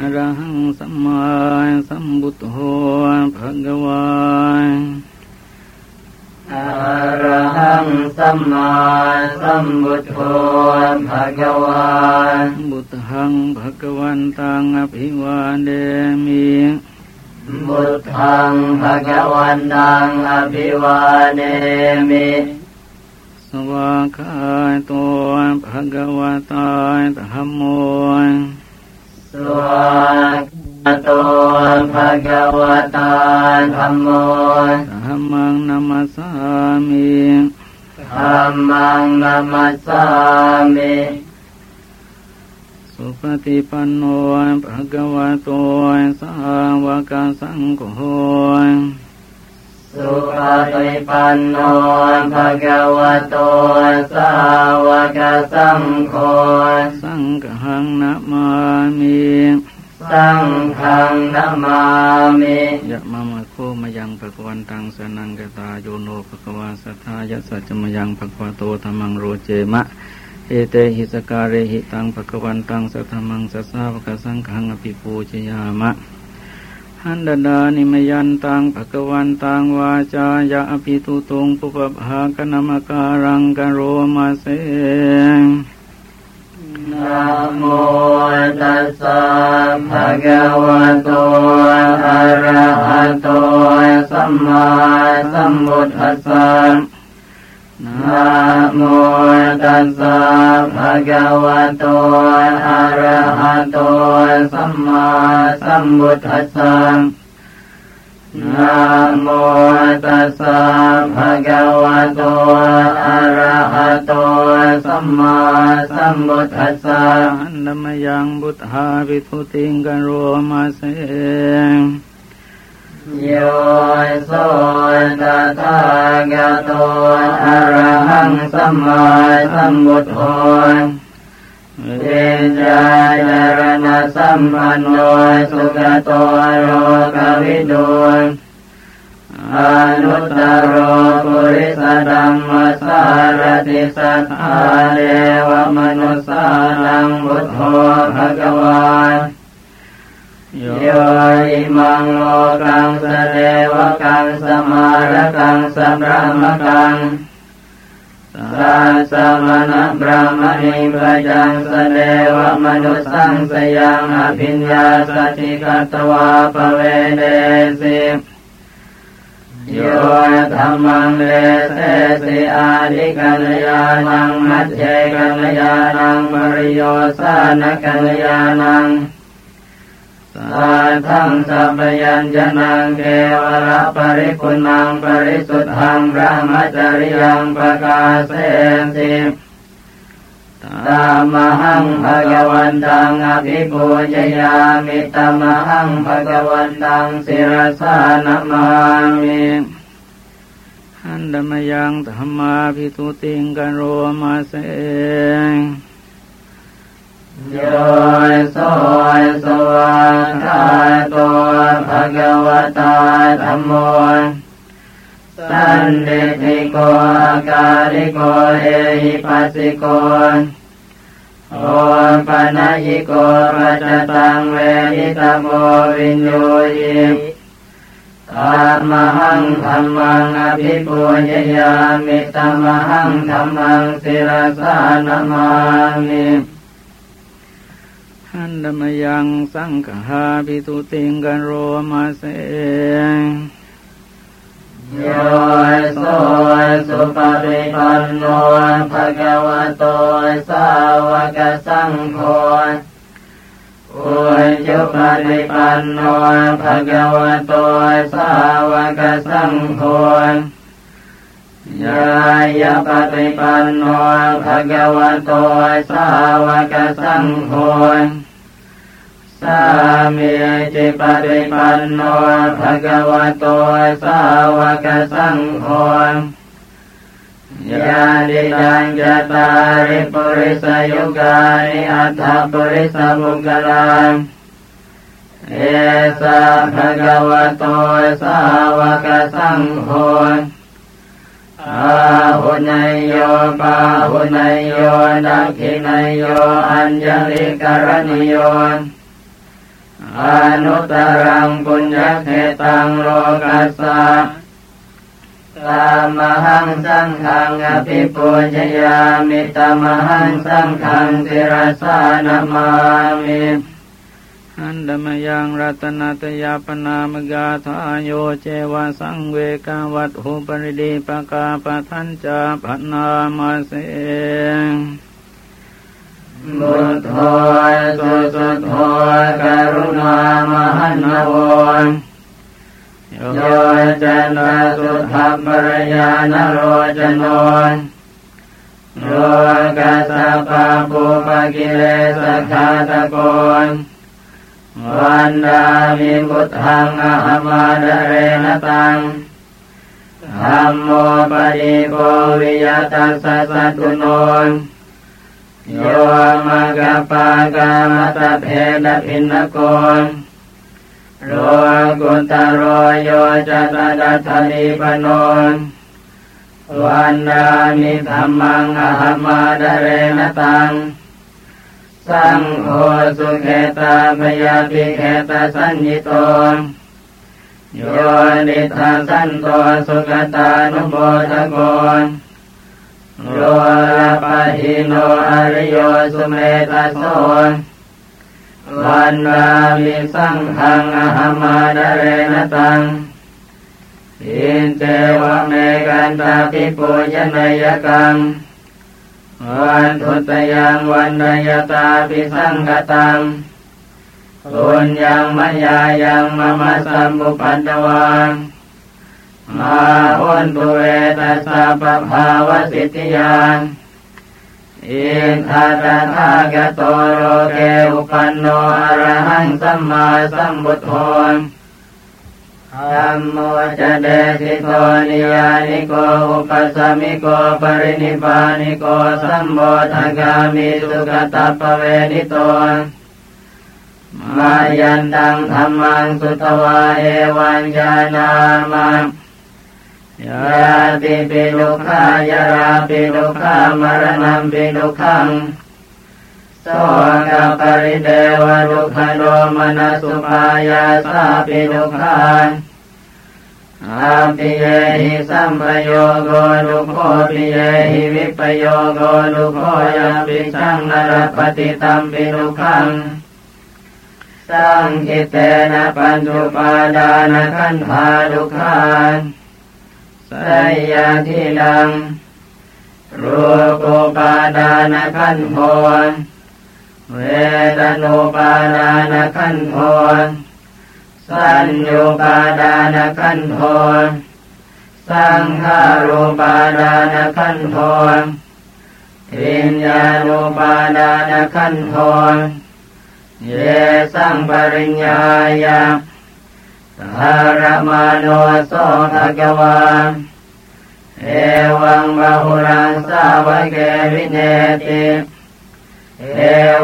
อรหังสัมมาสัมพุทโธภะคะวาอรหังสัมมาสัมพุทโธภะคะวาบุตหังภะคะวันตังอภิวาเดมิบุตทังภะคะวันตังอภิวาเดมิสวากาตัวภะคะวตาธรรมโม สวากตัวภะคะวตาธรรมโมธรรมังนัมสามิธรรมังนัมสามิสุปฏิปันโนภะคะวะโตสาวกสังโฆ สุปฏิปันโนภะคะวะโตสาวกสังโฆสังฆังนะมามิสังฆังนะมามิยะมะมะโคมายังภะคะวันตังสนังกตาโยโนภะคะวาสัทธายะสัจจมยังภะคะวะโตธรรมังโรเจมะเอเตหิสการะหิตังภะวันตังสัทธมังสัสสาวกสังขังอภิปูชยามะ หันดาดานิมยันตังภะวันตังวาจายะอภิตุตงปุปภากนามการังกโรมาเสงนะโมตัสสะภะคะวะโตอะระหะโตสัมมาสัมพุทธัสสะ นะโมตัสสะภะคะวะโต อะระหะโต สัมมาสัมพุทธัสสะนะโมตัสสะภะคะวะโต อะระหะโต สัมมาสัมพุทธัสสะอันนมยังบุตหาวิทุติงกันโรมาเส โยโสตถาคโตอรหังสัมมาสัมพุทโธเวจายรณสัมปันโนสุขโตโลกวิดูอนุตตโรปุริสดัมมสารติสัทธาเดวมนุสานังบุตโธภะกวาน โยอิมังโลกังสเดวกังสมารกังสัมรามกังสัสมณบรามณิปจังสเดวมนุสังสยังอภิญญาสติกัตวาปเวเดสิโยธรรมังเลเสสิอาดิกัลยาณังมัจเจกัลยาณังปริโยสานกัลยาณัง สัทังสัพยัญชนะเกวระปริคุณังปริสุทธังพระมจริยังประกาศเสสิตามหังภะกวันตังอภิปูชยามิตามหังภะกวันตังศิรสานมามิหันดมยังธรรมาภิทุติงกันโรมาเสง โยโสสวาคาโตภะคะวะตาธรรมโมสันเดติโกอาการิโกเอหิปัสสิโกโอปนะยิโกปัจตังเวหิตโมวินโยยิตามหังธรรมังอภิปุญญามิตมหังธรรมังศิรสานมามิ หันดมยังสังฆาปิตุติงกันโรมาเสงโยโสสุปฏิปันโนภะคะวะโตสาวกสังโฆอุจุปฏิปันโนภะคะวะโตสาวกสังโฆ ยายาปฏิปันโนภะคะวะโตสาวกสังโฆสามีจิปฏิปันโนภะคะวะโตสาวกสังโฆยาดิจังจตาริปุริสยุกานิอัตถปุริสมุกลังเอสะภะคะวะโตสาวกสังโฆ อาหุนายโยปาหุนายโยนักขินายโยอัญญลิกรณิโยอนุตรังปุญญเขตังโลกัสสะตามหังสังขังอภิปุจยามิตามหังสังขังสิรสานามามิ อันดมยังรัตนตยาปนามกาทาโยเจวะสังเวกาวัตหุปริดีปกาปทัญจาปนามาเสงบุตโธสุสุโธกรุณามหันโวโยจันสุทธัพพะระญาณะโลจะโนโลกัสสะ ปาปูปะกิเลสะฆาตะโก วันทามิ พุทธัง อะหะมาทะเรนะ ตังธัมโมปะทีโป วิยะ ตัสสะสัตถุโนโยมัคคะปากามะตะเภทะภินนะโกนโรกุตโรโยจัตตัทนิปโนนวันดามิธรรมังอหมาดเรนตัง สังโฆสุเขตาพยาภิเขตาสัญญิโตโยนิทาสันโตสุขตานุโมทโกโยลาปะหิโนอริโยสุเมตาโสวันนามิสังขังอหมาดเรนตังอินเจวเมกันตาปิปุยนยกัง วันทุตยังวันนยตาปิสังกตังปุญญังมยายังมมะสัมมุปันตวังมาหุนตุเวตัสสะปะภาวะสิทธิยา อิธะ ตะถาคะโตโลเกอุปปันโน อะระหังสัมมาสัมพุทโธธัม โมจะเทสิโต นิยยานิโกอุปะสะมิโก ปะรินิพพานิโกสัมโพธะคามี สุคะตัปปะเวทิโตมะยันตังธัมมังสุตวาเอวัญญานามังยาติปิลุขายาราปิลุขามรณะปิลุขังโสกปริเดวลุขโนมนัสุปายาสาปิลุขัง อาปิเยหิสัมปโยโกลุโคปิเยหิวิปโยโกลุโคยาปิชังนรปฏิตัมปิลุขังสังคิเตนะปัญจุปาดานะขันธาลุขันสยาทิลังรูปุปาดานะขันโทเวทนุปาดานะขันโท สัญญูปาดานขันโทสังขารูปาดานขันโทวิญญาณุปาดานขันโทเยสังปริญญายาธารมาโนโสภะกวาเอวังบาหุรังสาวะเกวิเนติ เอ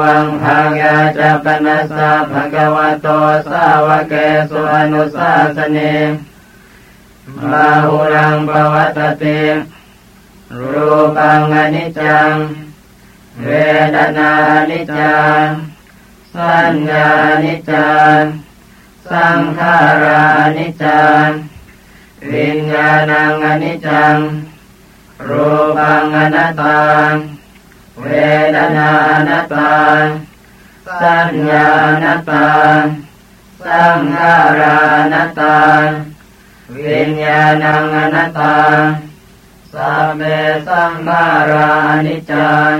วังภากาจัปนัสสะภะกวะโตสาวะเกสุอนุสาสเนบาหุรังปวัตติรูปังอนิจจัง เวดนาอนิจจัง สัญญาอนิจจัง สังขารานิจจัง วิญญาณังอนิจจัง รูปังอนัตตัง เวทนาอนัตตังสัญญาอนัตตังสังขารานัตตังวิญญาณังอนัตตังสัมเมสังขารานิจจัง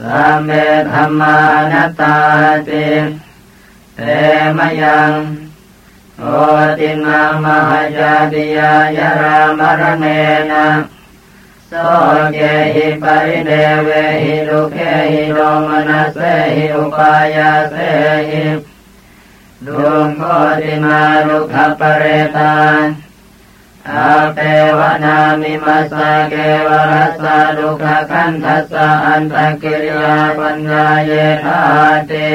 สัมเมธรรมานัตตาติเตมยังโอตินามหายาติยายรามรเนนะ โสเกหิปริเดเวหิลุเคหิโลมนัสเสหิอุปายาเสหิลุงโคติมาลุขปเรตานอาเปวนามิมัสสะเกวรัสสะดุขคันทัสสะอันตกิริยาปัญญาเยอาติ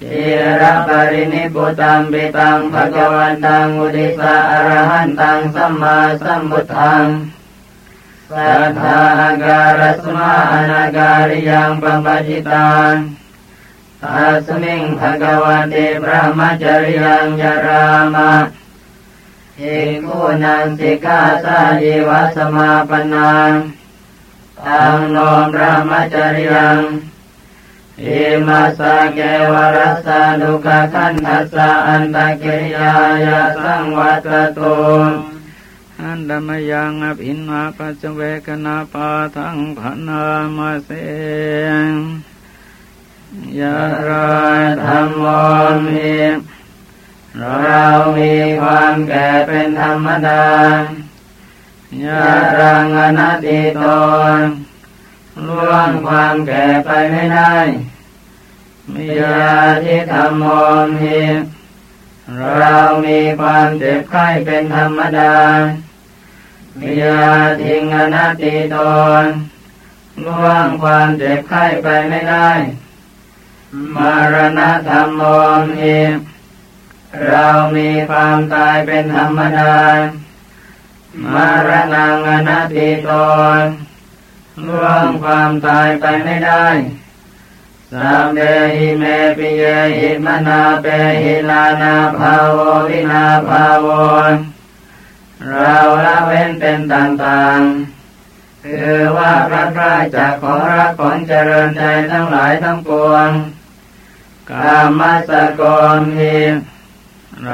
จิระปรินิพุตังปิตังภะคะวันตังอุติสะอรหันตังสัมมาสัมพุทธัง สัทธาการสมานาการิยังปัมปจิตังตัสมิงภะคะวติพระมจริยังยารามะอิกุนันสิกาสายิวสมาปนังตังโนพระมจริยังอิมาสเกวรัสสะดุกขันทัสสะอันตะกิยายาสังวัตตุ อันดมยังอภินาปัจเวกนาปาทังพนามาเสงยะรายธรรมโมมีเรามีความแก่เป็นธรรมดายะรังอนัตติตนล่วงความแก่ไปไม่ได้มิยาทิธรรมโมมีเรามีความเจ็บไข้เป็นธรรมดา มิยาทิงอนัตติตนล่วงความเจ็บไข้ไปไม่ได้ มารณะธรรมโมมีเรามีความตายเป็นธรรมดามารณังอนัตติตนล่วงความตายไปไม่ได้สัมเดหิเมปิเยหิมนาเปหิลานาภาววินาภาว เราละเว้นเป็นต่างๆคือว่าพระพราจากของรักของเจริญใจทั้งหลายทั้งปวงกามัสกรมี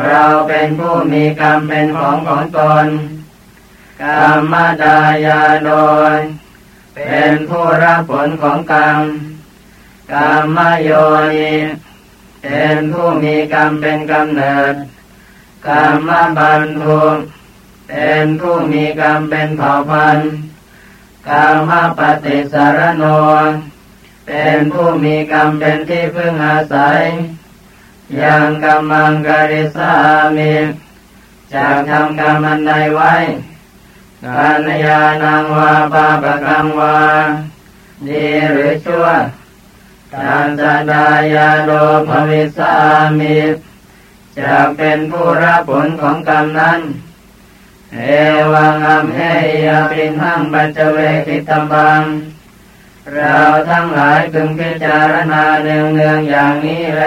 เราเป็นผู้มีกรรมเป็นของของตนกรรมดายาโดย เป็นผู้รับผลของกรรมกรรมโยนิเป็นผู้มีกรรมเป็นกำเนิดกรรมบันทุ เป็นผู้มีกรรมเป็นเผ่าพันธุ์กรรมปฏิสารโนเป็นผู้มีกรรมเป็นที่พึ่งอาศัย ยังกรรมังกริสามิจากทำกรรมันใดไว้การยานังวาปาปกรรมวาดีหรือชั่วการจดายาโดภวิสามิจะเป็นผู้รับผลของกรรมนั้น เอวังอัมเฮยปินหังปัจเวกิตบัง เราทั้งหลายพึงพิจารณาเนืองเนืองอย่างนี้แล